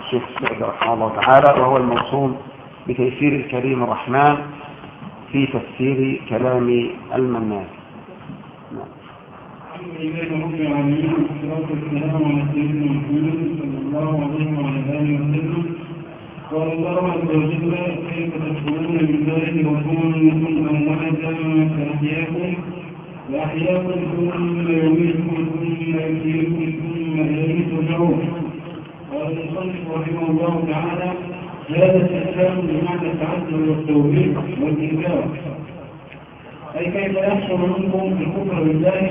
الشيخ سعد رحمه الله تعالى وهو الموصوم بتيسير الكريم الرحمن في تفسير كلام المنان. قال الله عز وجل كيف تكفرون بالله وكنتم أمواتا فأحياكم وأحياكم ثم يميتكم ثم يحييكم ثم إليه ترجعون قال المصنف رحمه الله تعالى هذا الاستسلام بمعنى التعدل والتوبيخ والإنكار. أي كيف يحصل منكم الكفر بالله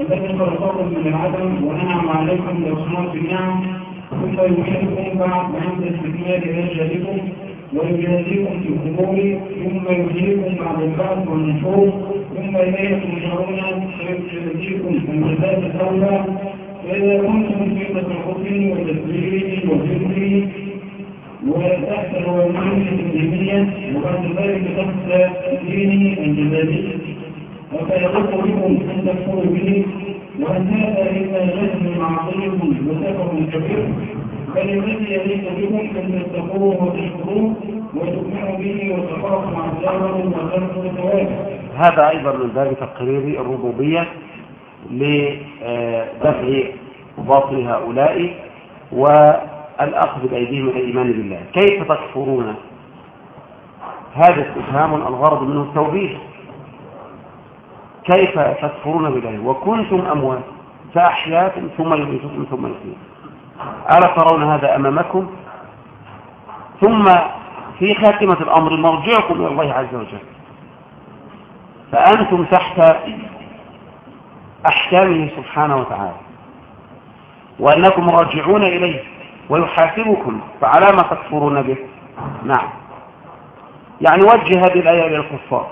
الذي خلقكم من العدم ونعم عليكم بأصناف النعم ثم يميتكم بعد عند استكمال أجلكم ويجازيكم في القبور ثم يحييكم بعد البعث والنشور ثم إليه ترجعون فيجازيكم الجزاء الأولى فإذا كنتم في تصرفه وتدبيره وفكره وتحت الوالدين الدينية وبعد ذلك تحت دينه الجزائي وسيضر بكم أن تكفروا به وأن هذا إلا جهل معصية وسفر كبير. بل الذي يليق بكم أن تتقوه وتشكروه به هذا أيضا من باب تقرير الربوبية لدفع باطل هؤلاء والأخذ بأيديهم الإيمان بالله. كيف تكفرون؟ هذا استفهام الغرض منه التوبيخ. كيف تكفرون بالله؟ وكنتم أموات فأحياكم ثم يميتكم ثم يحييكم. ألا ترون هذا أمامكم؟ ثم في خاتمة الأمر مرجعكم إلى الله عز وجل. فأنتم تحت أحكامه سبحانه وتعالى وأنكم راجعون إليه ويحاسبكم فعلى ما تكفرون به. نعم. يعني وجه هذه الآية إلى الكفار.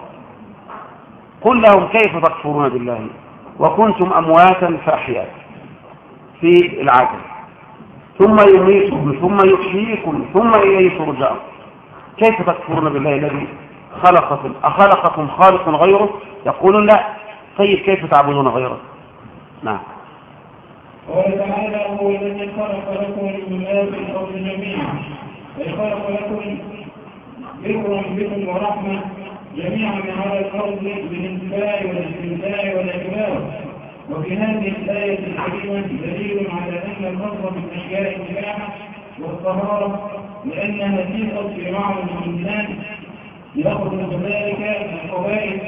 قل لهم كيف تكفرون بالله؟ وكنتم أمواتا فأحياكم في العدل. ثم يميتكم ثم يحييكم ثم إليه ترجعون. كيف تكفرون بالله الذي خلقكم أخلقكم خالق غيره؟ يقولون لا. طيب كيف تعبدون غيره؟ نعم. قال تعالى هو الذي خلق لكم ما في الأرض جميعا. أي خلق لكم ذكرا بكم ورحمة جميعا على الأرض بالانتفاع والاستمتاع والاكبار وفي هذه الآية الكريمه دليل على أن الفضل من أشياء الجماعه والطهارة لانها تيقظ في بعض الانسان يخرج ذلك القبائل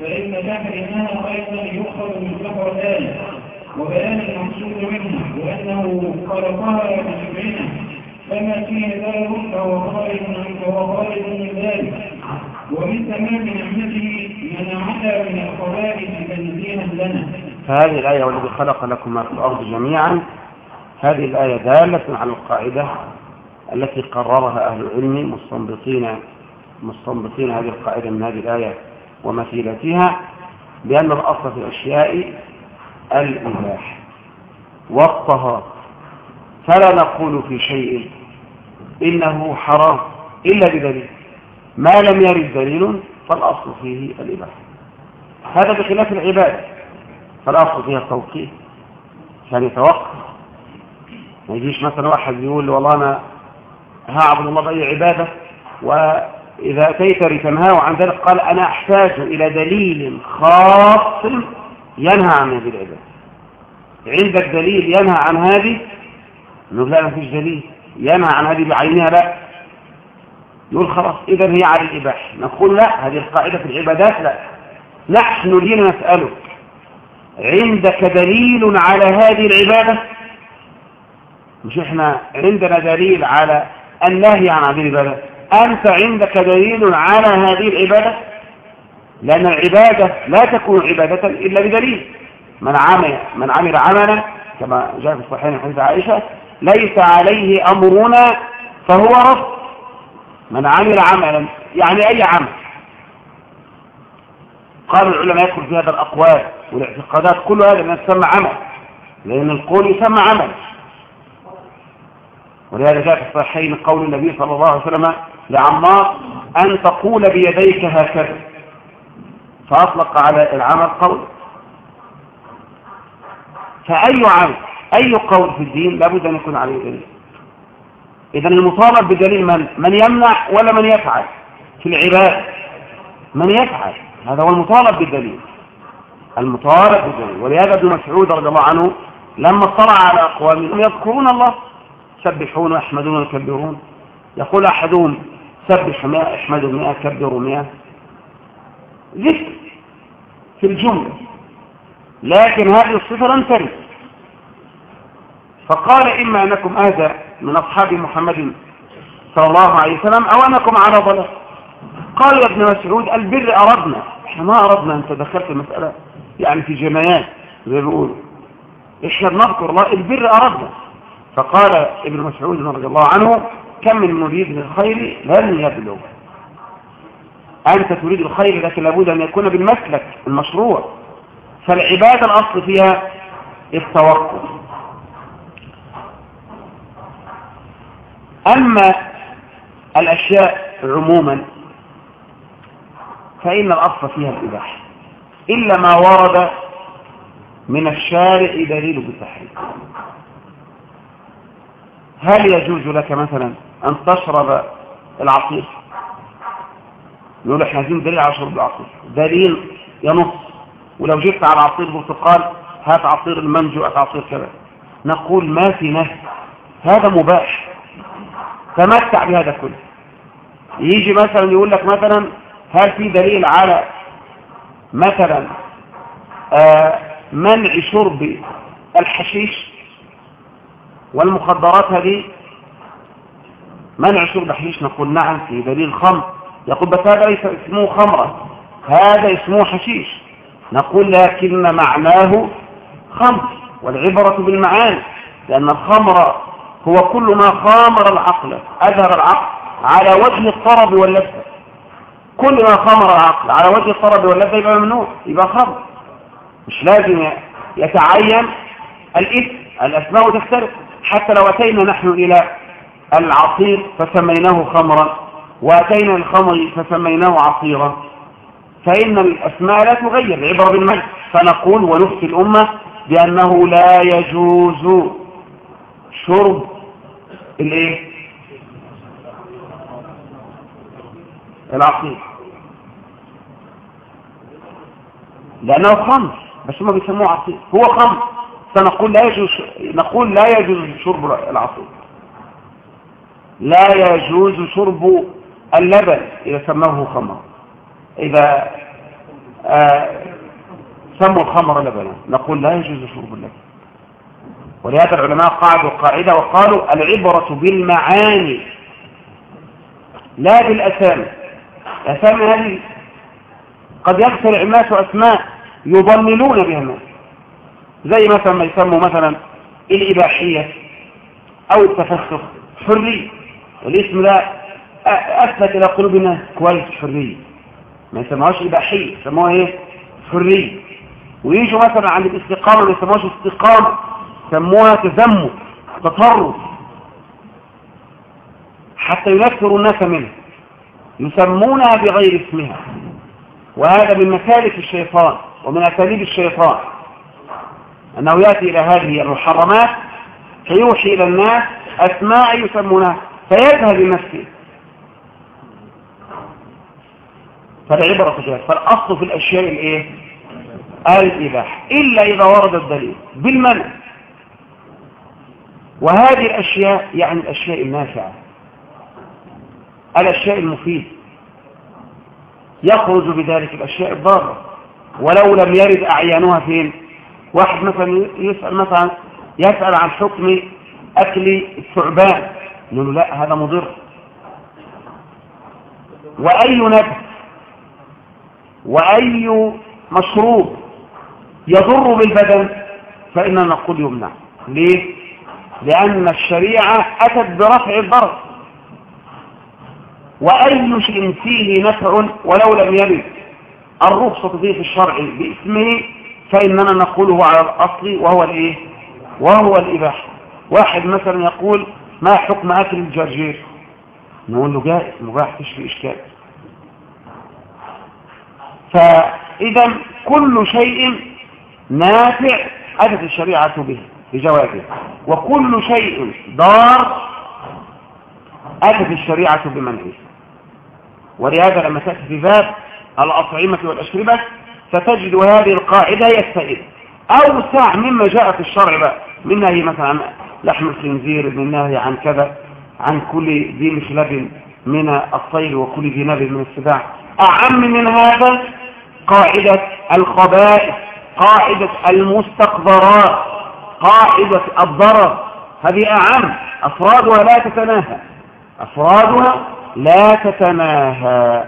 فإن تحريمها أيضا يؤخذ من فقر الآية وبيان المقصود منها وأنه خلقها بسبعنا فما فيه ذلك فهو خارج فهو خارج من ذلك. ومن تمام نعمته منعها من القبائل تنزيها لنا. فهذه الآية والذي خلق لكم ما في الأرض جميعا هذه الآية دالة على القاعدة التي قررها أهل العلم مستنبطين مستنبطين هذه القاعدة من هذه الآية ومثيلتها بأن الأصل في الأشياء الإباح والطهارة. فلا نقول في شيء إنه حرام إلا بدليل ما لم يرد دليل فالأصل فيه الإباحة. هذا بخلاف العبادة. فالأصل فيها التوقيت. يعني يتوقف ما يجيش مثلا واحد يقول والله أنا هعبد الله بأي عبادة وإذا أتيت لتنهاه عن ذلك قال أنا أحتاج إلى دليل خاص ينهى عن هذه العبادة. عندك دليل ينهى عن هذه؟ نقول لا ما فيش دليل. ينهى عن هذه بعينها؟ لا. نقول خلاص إذا هي على الإباحة. نقول لا هذه القاعدة في العبادات لا. نحن لنا نسألك؟ عندك دليل على هذه العبادة؟ مش إحنا عندنا دليل على النهي عن هذه العبادة. أنت عندك دليل على هذه العبادة؟ لأن العبادة لا تكون عبادة إلا بدليل. من عمل من عمل عملا كما جاء في الصحيحين حديث عائشة ليس عليه أمرنا فهو رفض. من عمل عملا يعني أي عمل. قال العلماء يدخل في هذا الأقوال والاعتقادات كل هذا ما يسمى عمل لأن القول يسمى عمل. ولهذا جاء في الصحيحين قول النبي صلى الله عليه وسلم لعمار أن تقول بيديك هكذا. فأطلق على العمل قول. فأي عمل أي قول في الدين لابد أن يكون عليه دليل. إذا المطالب بدليل من؟ من يمنع ولا من يفعل؟ في العباد من يفعل. هذا هو المطالب بالدليل. المطالب بالدليل. ولهذا ابن مسعود رضي الله عنه لما اطلع على أقوام يذكرون الله. يسبحون ويحمدون ويكبرون يقول أحدهم سبح مئة احمدوا مئة كبروا مئة. ذكر في الجملة. لكن هذه الصفة لم ترد. فقال إما أنكم أهدى من أصحاب محمد صلى الله عليه وسلم أو أنكم على ضلال. قال يا ابن مسعود البر أردنا. إحنا ما أردنا أن تدخلت المسألة يعني في جمايات زي بيقولوا. إحنا بنذكر الله البر أردنا. فقال ابن مسعود رضي الله عنه كم من مريد للخير لن يبلغ. أنت تريد الخير لكن لابد أن يكون بالمسلك المشروع. فالعبادة الأصل فيها التوقف. أما الأشياء عموما فإن الأصل فيها الإباحة. إلا ما ورد من الشارع دليل بالتحريم. هل يجوز لك مثلا أن تشرب العصير؟ يقول إحنا عايزين دليل على شرب العصير. دليل ينص. ولو جبت على عصير برتقال هات عصير المنجو هات عصير كذا. نقول ما في نهي. هذا مباح. تمتع بهذا كله. يجي مثلا يقول لك مثلا هل في دليل على مثلا آه منع شرب الحشيش والمخدرات هذه؟ منع شرب الحشيش نقول نعم في دليل خمر. يقول بس هذا ليس اسمه خمرة هذا اسمه حشيش. نقول لكن معناه خمر والعبرة بالمعاني لأن الخمر هو كل ما خامر العقل أظهر العقل على وجه الطرب واللذة. كل ما خامر العقل على وجه الطرب واللذة يبقى ممنوع يبقى خمر. مش لازم يتعين الاسم الأسماء تختلف. حتى لو أتينا نحن إلى العصير فسميناه خمرا وأتينا الخمر فسميناه عصيرا. فإن الأسماء لا تغير عبر بالمجد. فنقول ونفتي الأمة بأنه لا يجوز شرب الإيه؟ العصير لأنه خمر بس ما بيسموه عصير هو خمر. فنقول لا يجوز نقول لا يجوز شرب العصير لا يجوز شرب اللبن إذا سموه خمر. إذا آه سموا الخمر لبنا. نقول لا يجوز شرب اللبن. ولهذا العلماء قعدوا قاعدة وقالوا العبرة بالمعاني لا بالأسامي. الأسامي هذه قد يخترع الناس أسماء يضللون بها الناس زي مثلا ما يسموا مثلا الإباحية أو التفسخ حرية الاسم ده أثبت إلى قلوب الناس كويس حرية ما يسموهاش إباحية يسموها إيه؟ حرية ويجوا مثلا عند الاستقامة ما يسموهاش استقامة يسموها تزمت تطرف. حتى ينفروا الناس منها يسمونها بغير اسمها. وهذا من مسالك الشيطان ومن أساليب الشيطان. أنه يأتي إلى هذه المحرمات فيوحي إلى الناس أسماء يسمونها فيذهب بنفسه فالعبرة كذلك فالأصل في الأشياء الإيه؟ الإباحة. إلا إذا ورد الدليل بالمنع. وهذه الأشياء يعني الأشياء النافعة. الأشياء المفيدة يخرج بذلك الأشياء الضارة. ولو لم يرد أعيانها فين؟ واحد مثلا يسأل مثلا يسأل عن حكم أكل الثعبان. يقول له لا هذا مضر. وأي نبت وأي مشروب يضر بالبدن فإننا نقول يمنع. ليه؟ لأن الشريعة أتت برفع الضرر. وأي شيء فيه نفع ولو لم يرد. الرخصة فيه في الشرع باسمه فإننا نقوله على الأصل وهو الإيه؟ وهو الإباحة. واحد مثلا يقول ما حكم أكل الجرجير؟ نقول له جائز مباح في إشكال. فإذا كل شيء نافع أتت الشريعة به بجوابه وكل شيء ضار أتت الشريعة بمنعه. ولهذا لما تأتي في باب الأطعمة والأشربة ستجد هذه القاعدة يستئذ أوسع مما جاء في الشرع بقى. من نهي مثلا لحم الخنزير من نهي عن كذا عن كل ذي مخلب من الطير وكل ذي نبي من السباع. أعم من هذا قاعدة الخبائث قاعدة المستقذرات قاعدة الضرر. هذه أعم. أفرادها لا تتناهى. أفرادها لا تتناهى.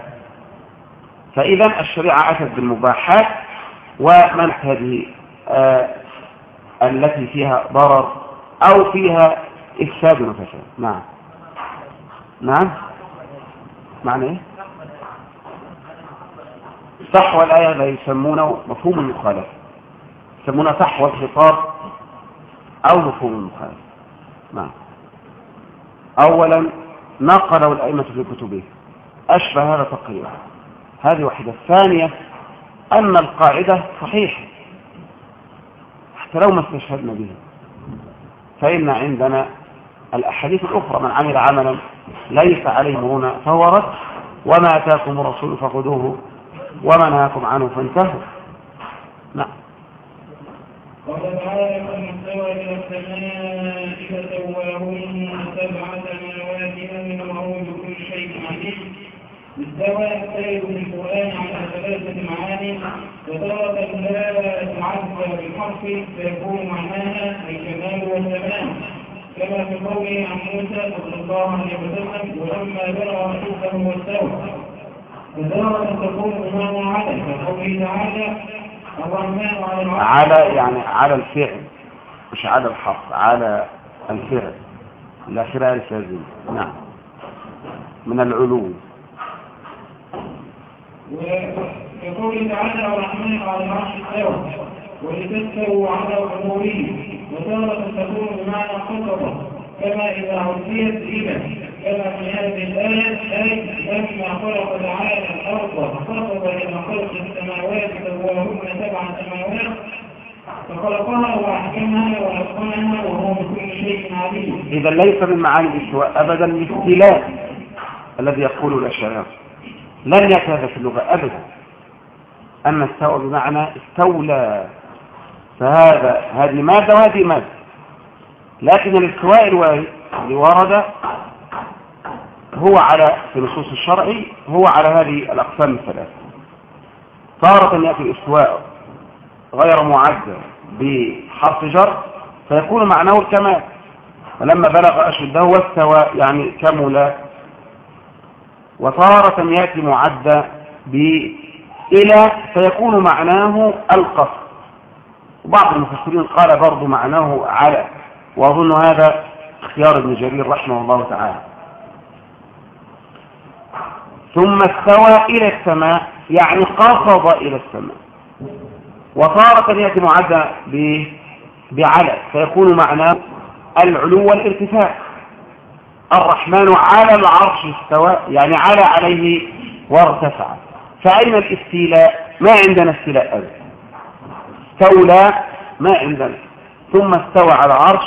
فإذا الشريعة أتت بالمباحات ومنع هذه آه التي فيها ضرر أو فيها إفساد وفساد نعم. نعم. معنى إيه؟ صحوى الآية لا يسمونه مفهوم المخالفة. يسمونه صحوى الخطاب أو مفهوم المخالفة. نعم. أولا نقلوا الأئمة في كتبه. أشبه هذا تقريبا. هذه واحدة. الثانية أن القاعدة صحيحة. حتى لو ما استشهدنا به. فإن عندنا الأحاديث الأخرى من عمل عملا ليس عليه هنا فهو رد. وما أتاكم الرسول فخذوه وما نهاكم عنه فانتهوا. نعم. قال تعالى من استوى إلى السماء فسواهن سبع سماوات أمره بكل شيء عليم استوى السيد القرآن على ثلاثة معاني وتارة لا تعد بالحرف فيكون معناها الكمال والتمام. كما في قوله عن موسى صلى الله عليه وسلم ولما بلغ أشوفه واستوى وتارة تكون بمعنى على كقوله تعالى الرحمن على على يعني على الفعل مش على الحق على الفعل. الأخيرة الفازل نعم. من العلو وكقوله تعالى الرحمن على العرش استوى ولتستووا على أموره وتارة تكون بمعنى خطبة كما إذا عرفيت إلى كما في هذه الآية أي لما خلق تعالى الأرض خطب إلى خلق السماوات سواهن سبع سماوات فخلقها وأحكمها وأتقنها وهو بكل شيء عليم. إذا ليس من معاني الاستواء أبدا الاستيلاء الذي يقوله الأشاعرة لن يأتي هذا في اللغة أبدا. أما استوى بمعنى استولى فهذا هذه مادة وهذه مادة. لكن الاستواء اللي ورد هو على في نصوص الشرع هو على هذه الأقسام الثلاثة. تارة يأتي الاستواء غير معدل بحرف جر فيكون معناه الكمال. فلما بلغ أشده واستوى يعني كمل وتارة يأتي معدى بإلى فيكون معناه القصر. وبعض المفسرين قال برضو معناه على وأظن هذا اختيار ابن جرير رحمه الله تعالى. ثم استوى إلى السماء يعني قصد إلى السماء. وتارة يأتي معدى بعلى فيكون معناه العلو والارتفاع. الرحمن على العرش استوى يعني على عليه وارتفع. فأين الاستيلاء؟ ما عندنا استيلاء أبدا. استولى ما عندنا. ثم استوى على العرش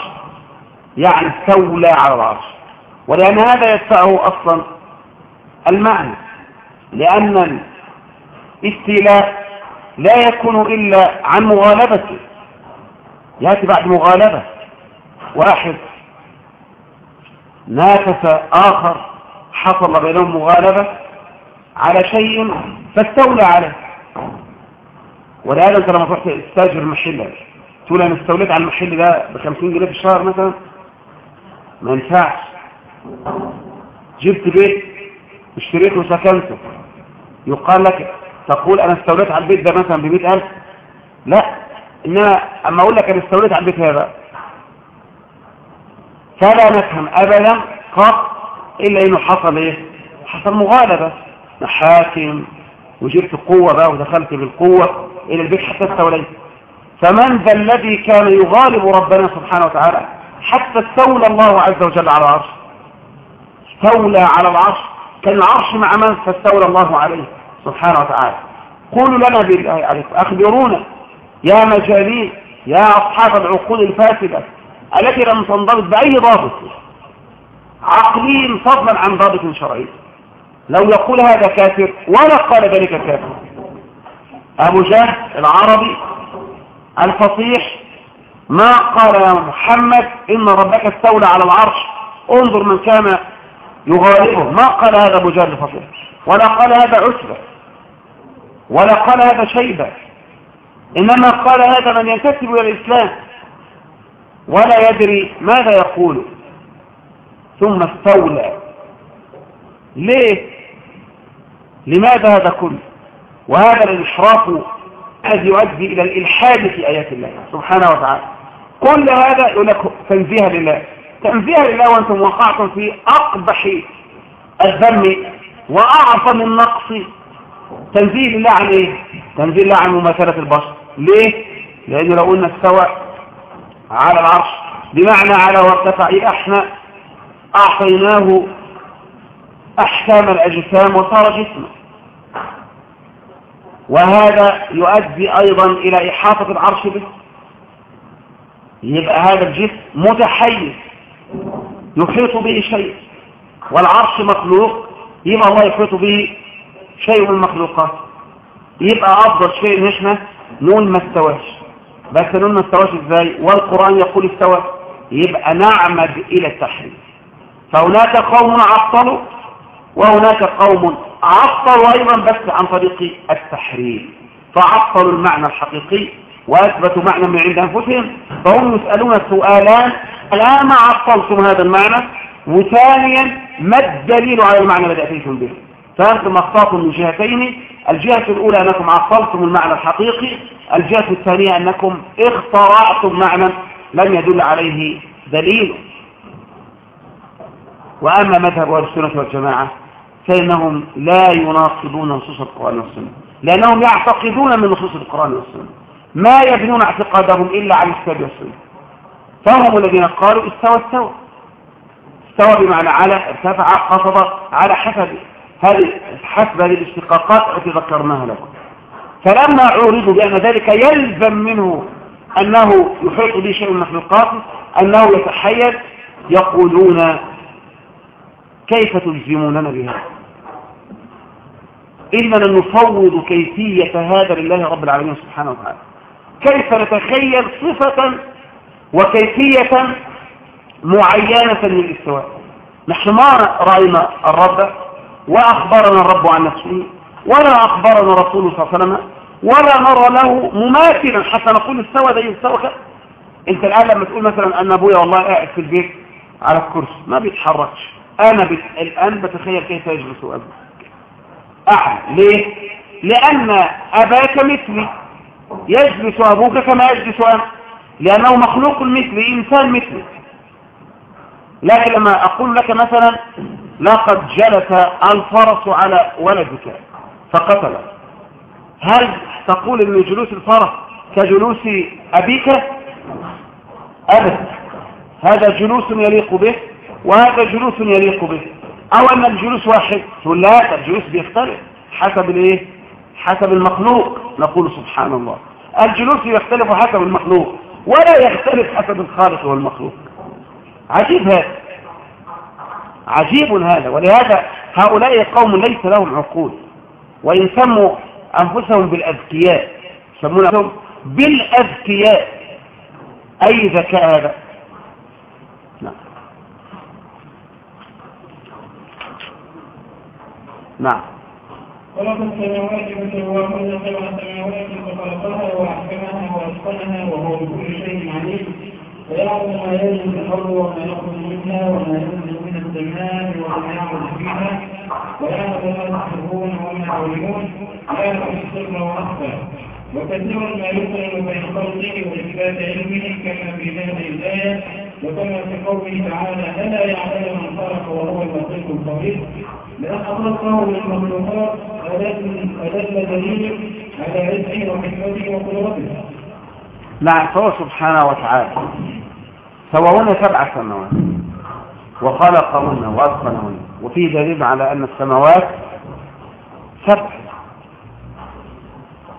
يعني استولى على العرش. ولأن هذا يدفعه أصلا المعنى لأن الاستيلاء لا يكون إلا عن مغالبته يأتي بعد مغالبة. واحد نافس آخر حصل بينهم مغالبة على شيء فاستولى عليه. ولهذا انت لما تروح تستأجر محل تقول أنا استوليت على المحل ده ب 50 جنيه في الشهر مثلا؟ ما ينفعش. جبت بيت اشتريته وسكنته. يقال لك تقول أنا استوليت على البيت ده مثلا ب 100000 لا. إنما أما أقول لك أنا استوليت على البيت هذا فلا نفهم أبدا قط إلا إنه حصل إيه؟ حصل مغالبة. محاكم وجبت قوة بقى ودخلت بالقوة إلى البيت حتى استوليت. فمن ذا الذي كان يغالب ربنا سبحانه وتعالى حتى استولى الله عز وجل على العرش. استولى على العرش. كان العرش مع من فاستولى الله عليه سبحانه وتعالى. قولوا لنا بالله عليكم أخبرونا. يا مجانين يا أصحاب العقول الفاسدة. التي لم تنضبط بأي ضابط عقلي فضلا عن ضابط شرعي. لو يقول هذا كافر ولا قال ذلك كافر. أبو جهل العربي الفصيح ما قال يا محمد إن ربك استولى على العرش. انظر من كان يغالبه. ما قال هذا أبو جهل الفصيح. ولا قال هذا عسبة ولا قال هذا شيبة. إنما قال هذا من ينتسب إلى الإسلام. ولا يدري ماذا يقول. ثم استولى. ليه؟ لماذا هذا كله؟ وهذا الانحراف الذي يؤدي إلى الإلحاد في آيات الله سبحانه وتعالى. كل هذا يقول لك تنزيها لله. تنزيها لله وأنتم وقعتم في أقبح الذم وأعظم النقص. تنزيه الله عن إيه؟ تنزيه الله عن مماثلة البشر. ليه؟ لأنه لو قلنا استوى على العرش. بمعنى على وارتفع أحنا. أعطيناه أحكام الأجسام وصار جسما وهذا يؤدي أيضا إلى إحاطة العرش به. يبقى هذا الجسم متحيز. يحيط به شيء. والعرش مخلوق. يبقى الله يحيط به شيء من المخلوقات. يبقى أفضل شيء ان إحنا نقول ما استواش. بس نقول ما استواش إزاي؟ والقرآن يقول استوى. يبقى نعمد إلى التحريف. فهناك قوم عطلوا وهناك قوم عطلوا أيضا بس عن طريق التحريف. فعطلوا المعنى الحقيقي وأثبتوا معنى من عند أنفسهم. فهم يسألون سؤالان الآن ما عطلتم هذا المعنى؟ وثانيا ما الدليل على المعنى الذي أتيتم به؟ فأنتم أخطأتم من جهتين. الجهة الأولى أنكم عطلتم المعنى الحقيقي. الجهة الثانية أنكم اخترعتم معنى لم يدل عليه دليل. وأما مذهب أهل السنة والجماعة فإنهم لا يناقضون نصوص القرآن والسنة لأنهم يعتقدون من نصوص القرآن والسنة ما يبنون اعتقادهم إلا على الكتاب والسنة. فهم الذين قالوا استوى استوى استوى بمعنى على ارتفع قصد على حسب هذه حسب هذه الاشتقاقات التي ذكرناها لكم. فلما عورضوا بأن ذلك يلزم منه أنه يحيط به شيء من المخلوقات أنه يتحيز يقولون كيف تلزموننا بهذا؟ إننا نفوض كيفية هذا لله رب العالمين سبحانه وتعالى. كيف نتخيل صفة وكيفية معينة للاستواء؟ نحن ما رأينا الرب وأخبرنا الرب عن نفسه ولا أخبرنا رسوله صلى الله عليه وسلم ولا نرى له مماثلا حتى نقول استوى يستوى كده انت الآن لما تقول مثلا أن أبويا والله قاعد في البيت على الكرسي ما بيتحركش. أنا بت... الآن بتخيل كيف يجلس أبوك. أعلى ليه؟ لأن أباك مثلي. يجلس أبوك كما يجلس أنا. لأنه مخلوق مثلي إنسان مثلي. لكن لما أقول لك مثلا لقد جلس الفرس على ولدك فقتله. هل تقول إن جلوس الفرس كجلوس أبيك؟ أبدا. هذا جلوس يليق به وهذا جلوس يليق به. أو أن الجلوس واحد. تقول لا الجلوس بيختلف. حسب الإيه؟ حسب المخلوق. نقول سبحان الله. الجلوس يختلف حسب المخلوق. ولا يختلف حسب الخالق والمخلوق. عجيب هذا. عجيب هذا. ولهذا هؤلاء قوم ليس لهم عقول. وإن سموا أنفسهم بالأذكياء. يسمون أنفسهم بالأذكياء. أي ذكاء هذا؟ نعم. نعم. خلق السماوات فسواهن سبع سماوات فخلقها وأحكمها وأتقنها وهو بكل شيء عليم. ويعلم ما يجري في الأرض وما يخرج منها وما ينزل من السماء وما يعرض فيها ويعلم ما تسرون وما تعلمون يعلم السر وأخفى وكثيرا ما يقرن بين خلقه وإثبات علمه كما في هذه الآية وكما في قوله تعالى ألا يعلم من خلق وهو اللطيف الخبير لأن خلقه للمخلوقات أدل دليل على رزقه وحكمته وقدرته. فهو سبحانه وتعالى سواهن سبع سماوات وخلقهن وأتقنهن. وفيه دليل على أن السماوات سبع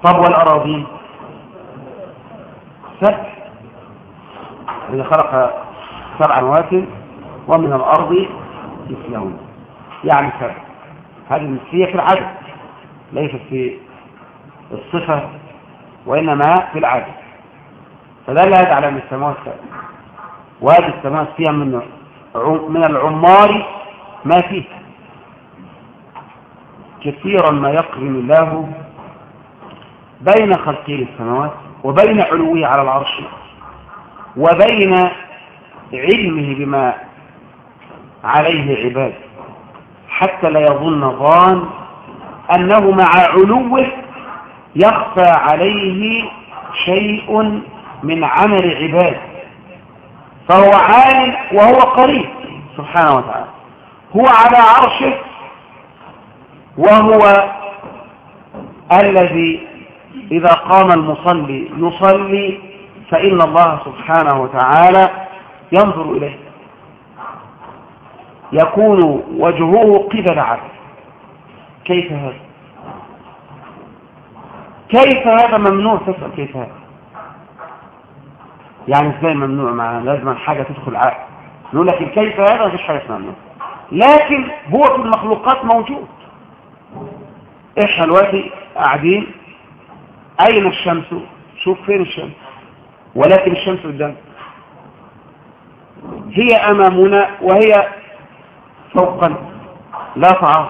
طب والأراضين سبع الذي خلق سبع نوات ومن الأرض مثلهن يعني سبع. هذه المثلية في العدد. ليست في الصفة وإنما في العدد. فدل هذا على أن السماوات سبع. وهذه السماوات فيها من من العمار ما فيه. كثيرا ما يقرن الله بين خلقه السماوات وبين علوه على العرش وبين علمه بما عليه عباد. حتى لا يظن ظان أنه مع علوه يخفى عليه شيء من عمل عباد. فهو عالم وهو قريب. سبحانه وتعالى. هو على عرشه وهو الذي إذا قام المصلي يصلي فإن الله سبحانه وتعالى ينظر إليه. يكون وجهه قبل عبد كيف هذا؟ كيف هذا ممنوع؟ تسأل كيف هذا؟ يعني إزاي ممنوع معنا لازم حاجة تدخل عقل نقول لك كيف هذا مفيش حاجة اسمها ممنوع لكن هو في المخلوقات موجود. إحنا دلوقتي قاعدين اين الشمس شوف فين الشمس؟ ولكن الشمس قدام. هي أمامنا وهي فوقنا. لا تعارض.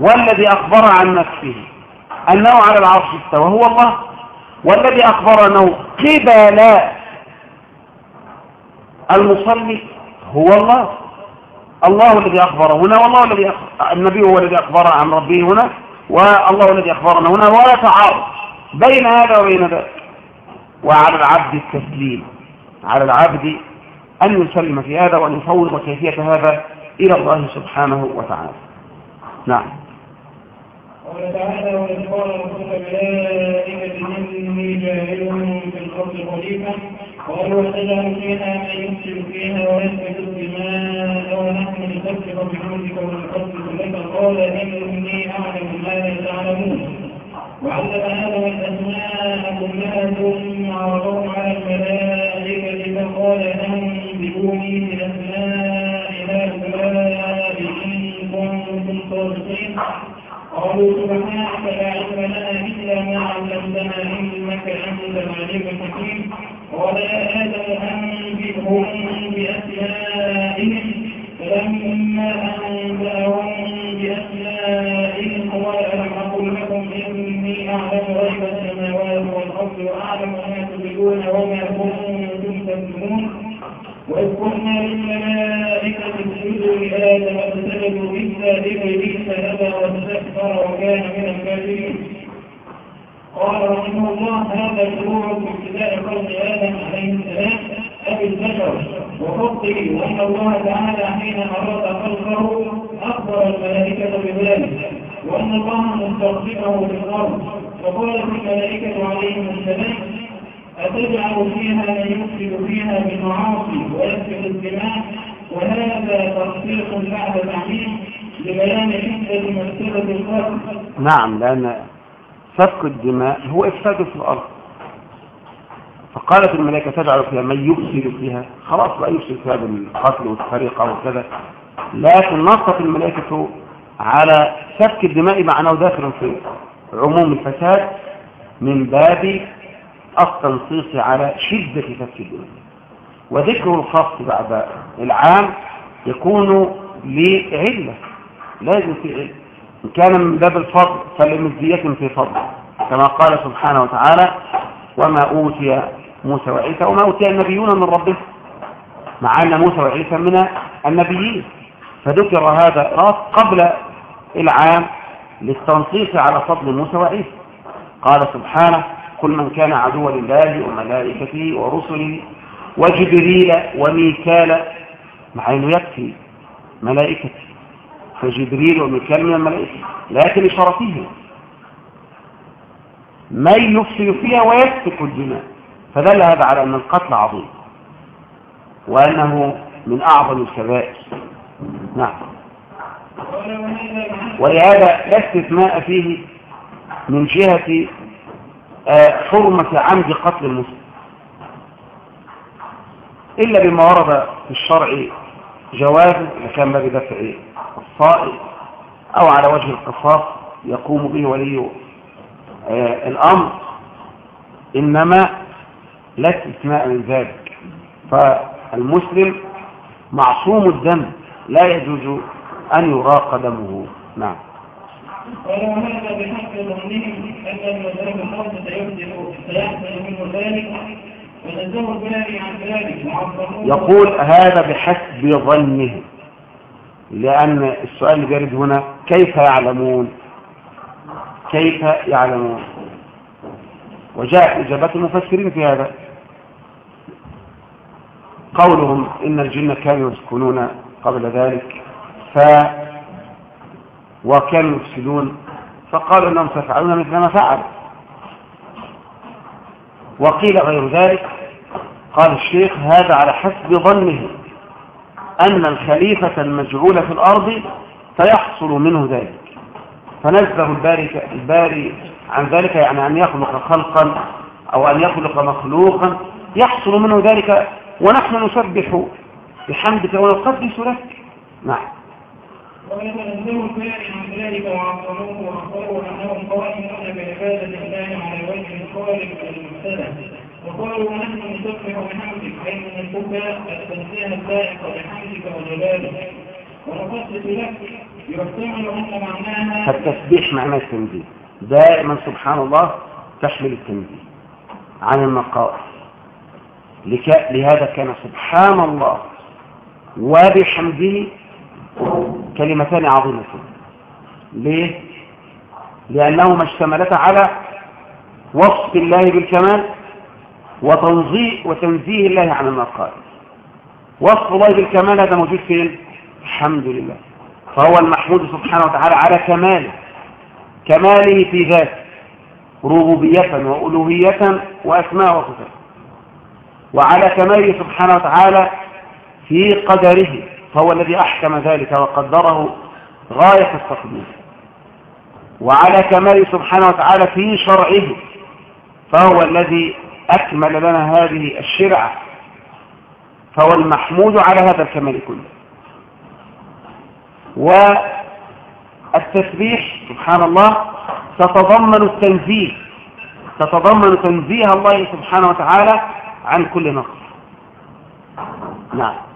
والذي أخبر عن نفسه أنه على العرش استوى هو الله. والذي اخبر انه قبل المصلي هو الله. الله الذي أخبر هنا والله الذي أخبر النبي هو الذي أخبر عن ربه هنا والله الذي أخبرنا هنا ولا تعارض بين هذا وبين ذلك وعلى العبد التسليم على العبد أن يسلم في هذا وأن يفوض كيفية هذا إلى الله سبحانه وتعالى. نعم. قال تعالى وإذ قال ربك الملائكة إني جاعل في الأرض خليفة قالوا وتجعل فيها من يفسد فيها ويسفك الدماء ونحن نسبح بحمدك ونقدس لك. قال إني أعلم ما لا تعلمون. وعلم آدم الأسماء كلها ثم عرضهم على الملائكة فقال أنبئوني بأسماء هؤلاء إن كنتم صادقين قالوا سبحانك لا علم لنا إلا ما علمتنا إنك أنت العليم الحكيم قال يا آدم أنبئهم بأسمائهم فلما أنبأهم بأسمائهم قال ألم أقل لكم إني أعلم غيب السماوات والأرض وأعلم ما تبدون وما كنتم تكتمون وإذ قلنا للملائكة اسجدوا لآدم فسجدوا إلا إبليس أبى واستكبر وكان من الكافرين قال رحمه الله هذا شروع في ابتداء خلق آدم عليه السلام أبي البشر وخلقه وأن الله تعالى حين أراد خلقه أخبر الملائكة بذلك وأن الله مستغفره في الأرض فقالت الملائكة عليهم السلام أتجعل فيها من يفسد فيها بالمعاصي ويسفك الدماء لبيان نعم لأن سفك الدماء هو إفساد في الأرض. فقالت الملائكة تجعل فيها من يفسد فيها. خلاص بقى يفسد فيها بالقتل والسرقة وكذا. لكن نصت الملائكة على سفك الدماء مع أنه داخل في عموم الفساد من باب التنصيص على شدة سفك الدماء. وذكر الخاص بعد العام يكون لعلة لازم في علة إن كان من باب الفضل فلمزية في فضل كما قال سبحانه وتعالى وما أوتي موسى وعيسى وما أوتي النبيون من ربهم مع أن موسى وعيسى من النبيين. فذكر هذا قبل العام للتنصيص على فضل موسى وعيسى. قال سبحانه كل من كان عدوا لله وملائكته ورسله وجبريل وميكال مع إنه يكفي ملائكته فجبريل وميكال من الملائكة لكن لشرفهم من يفسد فيها ويسفك الدماء. فدل هذا على أن القتل عظيم وأنه من أعظم الكبائر. نعم. ولهذا لا استثناء فيه من جهة حرمة عمد قتل المسلم. إلا بما ورد في الشرع جوازه إذا كان باب دفع الصائل أو على وجه القصاص يقوم به ولي آه، الأمر. إنما لا استثناء من ذلك. فالمسلم معصوم الدم لا يجوز أن يراق دمه. نعم. ولو هذا بحق ظنهم أن المذهب الخاصة سيحصل منه ذلك. يقول هذا بحسب ظنه. لأن السؤال اللي بيرد هنا كيف يعلمون؟ كيف يعلمون؟ وجاءت إجابات المفسرين في هذا. قولهم إن الجن كانوا يسكنون قبل ذلك ف وكانوا يفسدون. فقالوا أنهم سيفعلون مثل ما فعل وقيل غير ذلك. قال الشيخ هذا على حسب ظنه أن الخليفة المجعول في الأرض سيحصل منه ذلك. فنزه الباري, الباري عن ذلك يعني أن يخلق خلقا أو أن يخلق مخلوقا يحصل منه ذلك ونحن نسبح بحمدك ونقدس لك. نعم. الفاعل عن ذلك انهم قائمون بعباده الله على وجه الخالق وقالوا ونحن نسبح بحمدك التنزيه بحمدك وجلالك ونقدس لك فالتسبيح معنى التنزيه. دائما سبحان الله تحمل التنزيه عن النقائص لهذا كان سبحان الله وبحمده كلمتان عظيمتان. ليه؟ لأنهما اشتملتا على وصف الله بالكمال وتنزيه, وتنزيه الله عن النقائص وصف الله بالكمال هذا موجود فين؟ الحمد لله. فهو المحمود سبحانه وتعالى على كماله. كماله في ذاته. ربوبية وألوهية وأسماء وصفات. وعلى كماله سبحانه وتعالى في قدره. فهو الذي أحكم ذلك وقدره غاية التقدير. وعلى كماله سبحانه وتعالى في شرعه فهو الذي أكمل لنا هذه الشرعة فهو المحمود على هذا الكمال كله. والتسبيح سبحان الله تتضمن التنزيه تتضمن تنزيه الله سبحانه وتعالى عن كل نقص. نعم.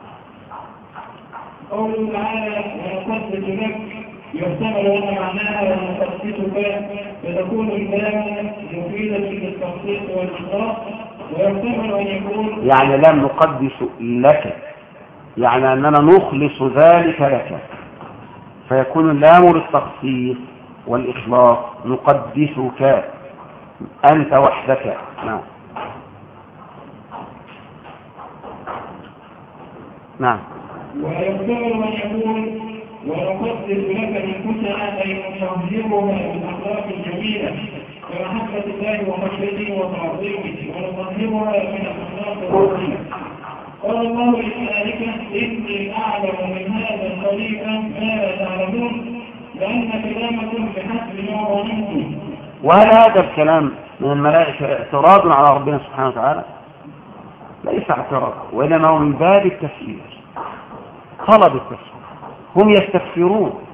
قوله تعالى ونقدس لك يحتمل أن معناها ونقدسك فتكون الكلام مفيدا للتخصيص والإخلاص ويحتمل أن يكون يعني لم نقدس لك يعني أننا نخلص ذلك لك. فيكون اللام للتخصيص والإخلاص نقدسك أنت وحدك. نعم. نعم. ويختار من يقول ونقدس لك انفسنا اي نطهرها بالأخلاق الجميلة كمحبه الله وخشيته وتعظيمه ونطهرها من الأخلاق الرضيه قال الله للملائكه إني أعلم من هذا الخليفه ما لا تعلمون لأن كلامكم بحسب ما ظننتم. وهل هذا الكلام من الملائكة اعتراض على ربنا سبحانه وتعالى؟ ليس اعتراض وإنما هو من باب التفسير. طلب التفسير هم يستفسرون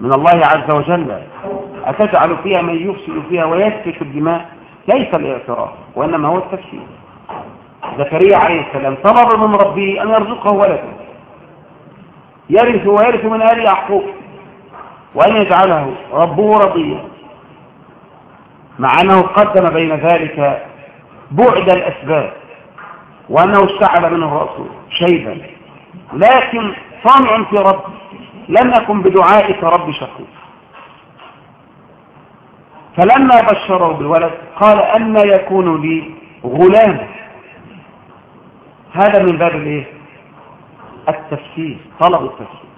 من الله عز وجل. أتجعل فيها من يفسد فيها ويسفك الدماء؟ ليس الاعتراف وإنما هو التفسير زكريا عليه السلام طلب من ربه أن يرزقه ولدا يرث ويرث من آل يعقوب وأن يجعله ربه رضيا. مع أنه قدم بين ذلك بعد الأسباب وأنه اشتعل منه الرسول شيبا. لكن صانع في رب لم أكن بدعائك رب شقي فلما بشره بالولد قال أن يكون لي غلام. هذا من باب الإيه؟ التفسير طلب التفسير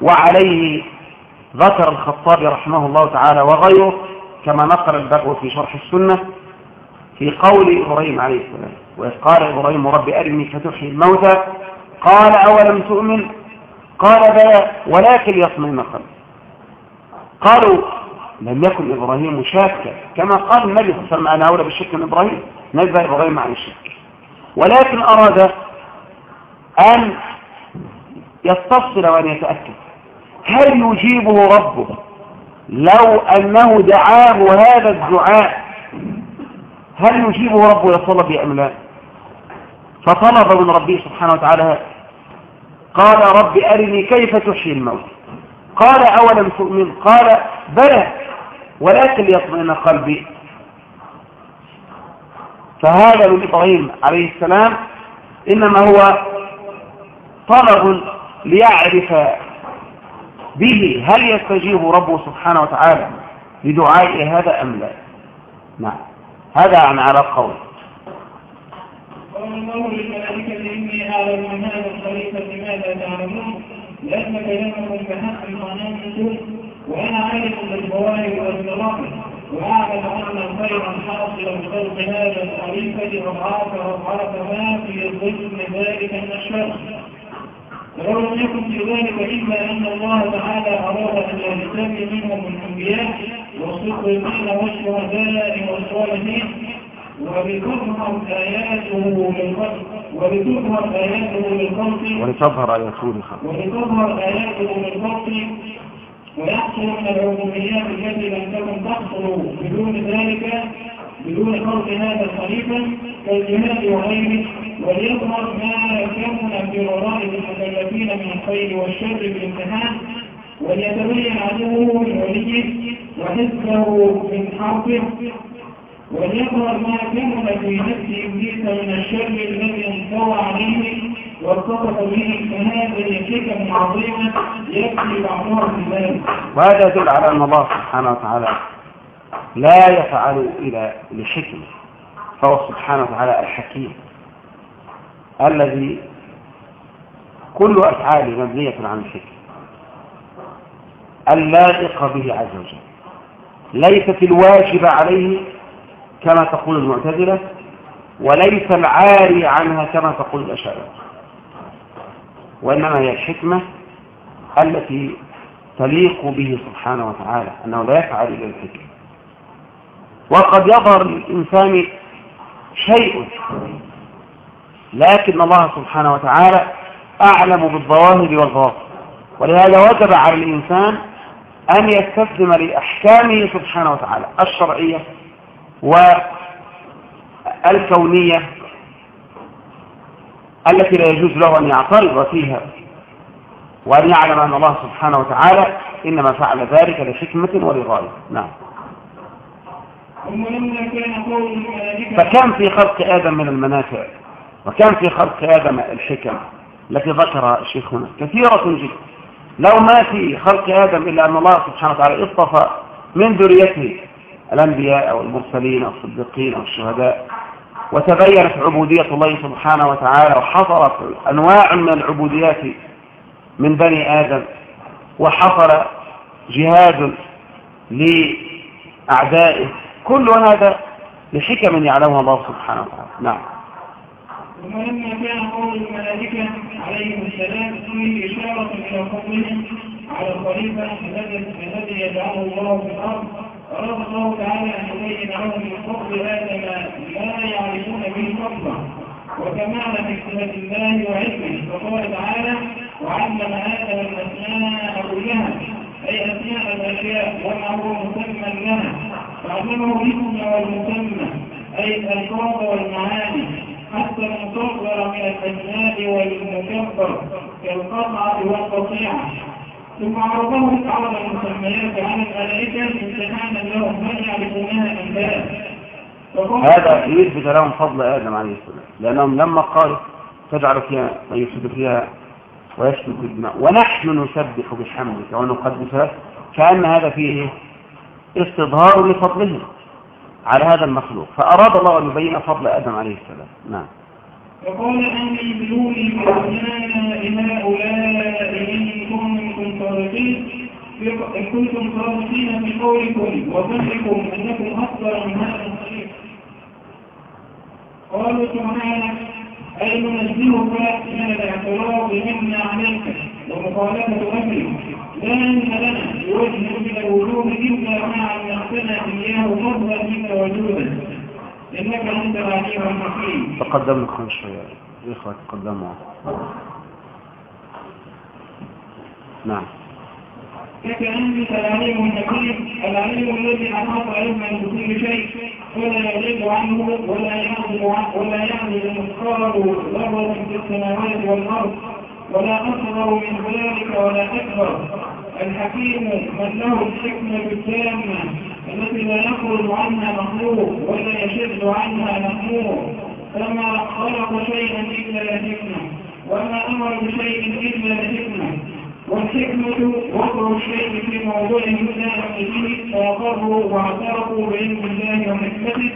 وعليه ذكر الخطابي رحمه الله تعالى وغيره كما نقل البغو في شرح السنة في قول إبراهيم عليه السلام وإذ قال إبراهيم رب أرني فتحيي الموتى قال أولم تؤمن؟ قال بلى ولكن يطمئن قلبي قالوا لم يكن إبراهيم شاكا. كما قال النبي صلى الله عليه وسلم أنا أولى بالشرك من إبراهيم. نزل إبراهيم عن الشرك؟ ولكن أراد أن يستفصل وأن يتأكد. هل يجيبه ربه لو أنه دعاه هذا الدعاء؟ هل يجيبه ربه يصلى أم لا؟ فطلب من ربه سبحانه وتعالى قال رب أرني كيف تحيي الموت؟ قال أولم تؤمن؟ قال بلى ولكن ليطمئن قلبي. فهذا من إبراهيم عليه السلام إنما هو طلب ليعرف به هل يستجيب ربه سبحانه وتعالى لدعاء هذا أم لا. نعم. هذا عن على قول. الله للملائكة إني أعلم هذا الخليفة لماذا تعلمون؟ لأن كلامكم بحق منامكم وأنا عارف بالظواهر والمراقب وأعلم أن خيرا حاصلا بخلق هذا الخليفة أضعاف أضعاف ما في ضمن ذلك من الشر ولو لم يكن في ذلك إلا أن الله تعالى أراد أن يجتمع منهم الأنبياء والصديقين والشهداء والصالحين. وبتظهر آياته للخلق وبتظهر آياته للخلق ولتظهر آياته للخلق ولتظهر آياته للخلق ويحصل من العبوديات التي لم تكن تحصل بدون ذلك بدون خلق هذا الخليفة كالجهاد وغيره وليظهر ما كان في وراء المكلفين من الخير والشر بالامتحان وليتبين عدوه من وليه وحزبه من حربه وليظهر ما كان في نفس إبليس من الشر الذي انطوى عليه واتصف به هذه حكم عظيمه يكفي بعضها في ذلك. وهذا يدل على أن الله سبحانه وتعالى لا يفعل إلى لحكمة فهو سبحانه وتعالى الحكيم الذي كل أفعاله مبنية على الحكم اللائقة به عز وجل ليست الواجب عليه كما تقول المعتزلة وليس العاري عنها كما تقول الأشاعرة. وإنما هي الحكمة التي تليق به سبحانه وتعالى أنه لا يفعل إلى الحكمة. وقد يظهر للإنسان شيء لكن الله سبحانه وتعالى أعلم بالظواهر والبواطن. ولهذا وجب على الإنسان أن يستسلم لأحكامه سبحانه وتعالى الشرعية والكونية التي لا يجوز له أن يعترض فيها وأن يعلم أن الله سبحانه وتعالى إنما فعل ذلك لحكمة ولغاية. نعم. فكم في خلق آدم من المنافع وكم في خلق آدم الحكم التي ذكرها شيخنا. كثيرة جدا. لو ما في خلق آدم إلا أن الله سبحانه وتعالى اصطفى من ذريته الأنبياء أو المرسلين أو الصديقين أو الشهداء. وتبينت عبودية الله سبحانه وتعالى وحصلت أنواع من العبوديات من بني آدم وحصل جهاد لأعدائه. كل هذا لحكم يعلمها الله سبحانه وتعالى. نعم. ثم لما كان قول الملائكة عليهم السلام فيه إشارة إلى فضلهم على الخليفة الذي يجعله الله في الأرض أراد الله تعالى أن يبين لهم من آدم ما يعرفون به فضله وكمال حكمة الله وعلمه. فقال تعالى وعلم آدم الأسماء كلها. أي أسماء الأشياء. وما هو مسمى لها. فعلمه الاسم والمسمى. أي الألفاظ والمعاني. حتى المصغر من الأسماء والمكبر. كالقطعة والقطيعة. ثم عرضه تعالى المسميات عن الملائكة امتحانا لهم من يعرفونها أنباء هذا يثبت لهم فضل آدم عليه السلام لأنهم لما قالوا تجعل فيها ويفسد فيها ويسلك الدماء ونحن نسبح بحمدك ونقدس لك كأن هذا فيه استظهار لفضله على هذا المخلوق. فأراد الله أن يبين فضل آدم عليه السلام. نعم. وقال أني بدوني بأسماء هؤلاء إن كنتم صادقين. إن كنتم صادقين في قولكم وفهمكم أنكم أكثر من هذا الطريق قالوا سبحانك أي ننزهك من الاعتراض منا عليك؟ ومخالفة أمرك لا علم لنا بوجه من الوجوه إلا مع أن إياه فضلا منك وجودا. إنك أنت العليم الحكيم. تقدم خمس شوية. الإخوة تقدموا. نعم. لك أنت العليم الحكيم. العليم الذي أحاط علما بكل شيء. ولا يغيب عنه ولا يعزل ولا يعزل مثقال ذرة في السماوات والأرض. ولا أصغر من ذلك ولا أكبر. الحكيم من له الحكمة التامة. التي لا يخرج عنها مخلوق ولا يشد عنها مخلوق. فما خلق شيئا إلا لحكمة وما أمر بشيء إلا لحكمة. والحكمة وضع الشيء في موضوع لا به فأقروا واعترفوا بعلم الله وحكمته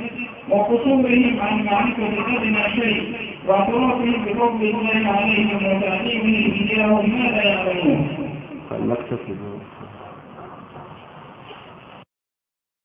وقصورهم عن معرفة أدنى شيء واعترافهم بفضل الله عليهم وتعليمه إياهم. ما لا يعلمون